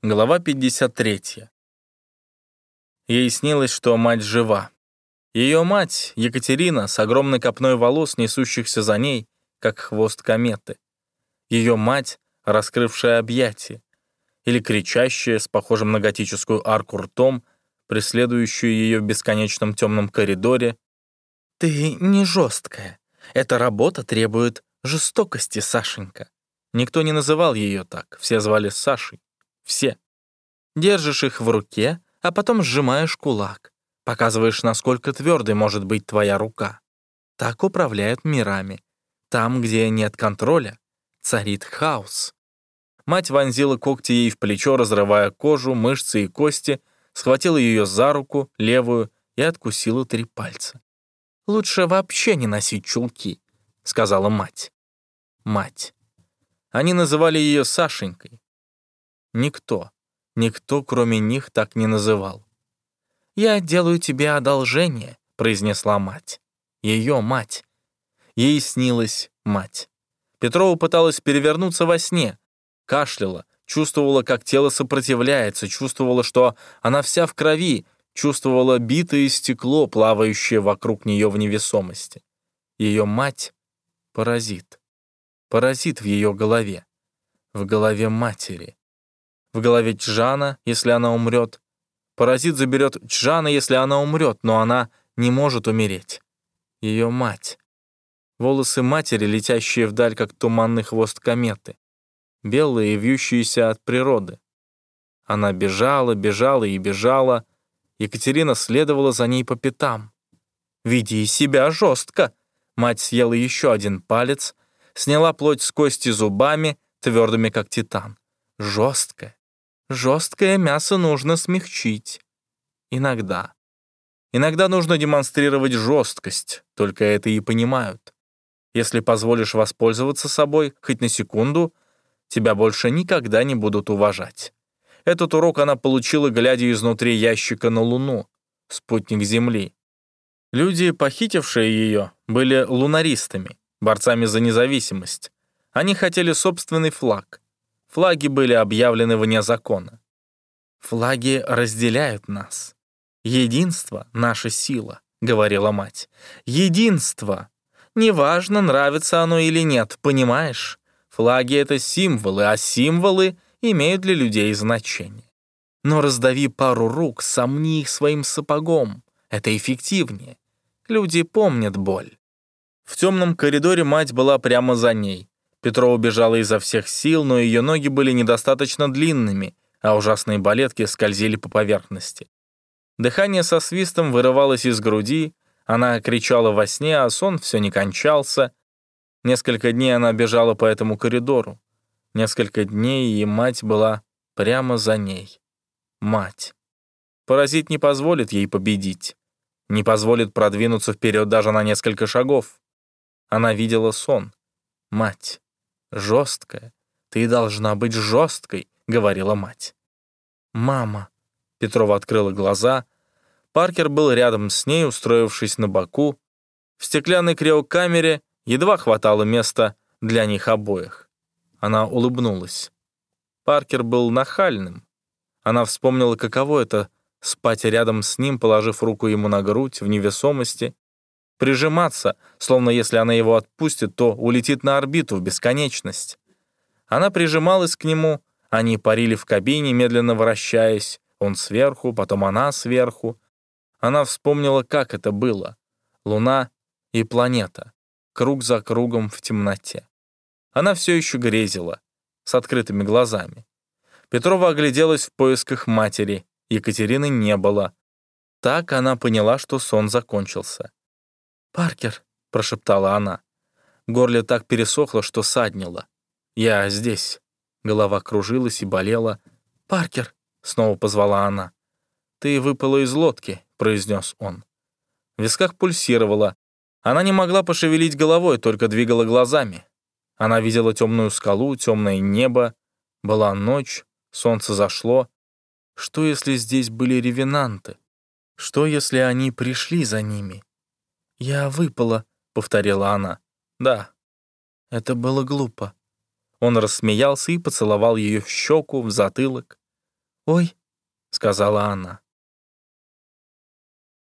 Глава 53. Ей снилось, что мать жива. Ее мать, Екатерина, с огромной копной волос, несущихся за ней, как хвост кометы. Ее мать, раскрывшая объятия, или кричащая с похожим на готическую арку ртом, преследующую ее в бесконечном темном коридоре. «Ты не жесткая. Эта работа требует жестокости, Сашенька». Никто не называл ее так, все звали Сашей. Все. Держишь их в руке, а потом сжимаешь кулак. Показываешь, насколько твердой может быть твоя рука. Так управляют мирами. Там, где нет контроля, царит хаос. Мать вонзила когти ей в плечо, разрывая кожу, мышцы и кости, схватила ее за руку, левую, и откусила три пальца. «Лучше вообще не носить чулки», — сказала мать. Мать. Они называли ее Сашенькой. Никто, никто, кроме них, так не называл. «Я делаю тебе одолжение», — произнесла мать. Ее мать. Ей снилась мать. Петрова пыталась перевернуться во сне, кашляла, чувствовала, как тело сопротивляется, чувствовала, что она вся в крови, чувствовала битое стекло, плавающее вокруг нее в невесомости. Ее мать — паразит. Паразит в ее голове. В голове матери в голове Чжана, если она умрет. Паразит заберет Чжана, если она умрет, но она не может умереть. Ее мать. Волосы матери, летящие вдаль, как туманный хвост кометы. Белые вьющиеся от природы. Она бежала, бежала и бежала. Екатерина следовала за ней по пятам. «Веди себя жестко!» Мать съела еще один палец, сняла плоть с кости зубами, твердыми, как титан. Жесткая, Жесткое мясо нужно смягчить. Иногда. Иногда нужно демонстрировать жесткость, только это и понимают. Если позволишь воспользоваться собой хоть на секунду, тебя больше никогда не будут уважать. Этот урок она получила, глядя изнутри ящика на Луну, спутник Земли. Люди, похитившие ее, были лунаристами, борцами за независимость. Они хотели собственный флаг — Флаги были объявлены вне закона. «Флаги разделяют нас. Единство — наша сила», — говорила мать. «Единство! Неважно, нравится оно или нет, понимаешь? Флаги — это символы, а символы имеют для людей значение. Но раздави пару рук, сомни их своим сапогом. Это эффективнее. Люди помнят боль». В темном коридоре мать была прямо за ней. Петрова бежала изо всех сил, но ее ноги были недостаточно длинными, а ужасные балетки скользили по поверхности. Дыхание со свистом вырывалось из груди, она кричала во сне, а сон все не кончался. Несколько дней она бежала по этому коридору. Несколько дней, и мать была прямо за ней. Мать. Паразит не позволит ей победить. Не позволит продвинуться вперед даже на несколько шагов. Она видела сон. Мать. Жесткая. Ты должна быть жесткой», — говорила мать. «Мама». Петрова открыла глаза. Паркер был рядом с ней, устроившись на боку. В стеклянной криокамере едва хватало места для них обоих. Она улыбнулась. Паркер был нахальным. Она вспомнила, каково это — спать рядом с ним, положив руку ему на грудь в невесомости, прижиматься, словно если она его отпустит, то улетит на орбиту в бесконечность. Она прижималась к нему, они парили в кабине, медленно вращаясь, он сверху, потом она сверху. Она вспомнила, как это было. Луна и планета, круг за кругом в темноте. Она все еще грезила, с открытыми глазами. Петрова огляделась в поисках матери, Екатерины не было. Так она поняла, что сон закончился. «Паркер», — прошептала она. Горле так пересохло, что саднило. «Я здесь». Голова кружилась и болела. «Паркер», — снова позвала она. «Ты выпала из лодки», — произнес он. В висках пульсировала. Она не могла пошевелить головой, только двигала глазами. Она видела темную скалу, темное небо. Была ночь, солнце зашло. Что, если здесь были ревенанты? Что, если они пришли за ними? «Я выпала», — повторила она. «Да». Это было глупо. Он рассмеялся и поцеловал ее в щеку, в затылок. «Ой», — сказала она.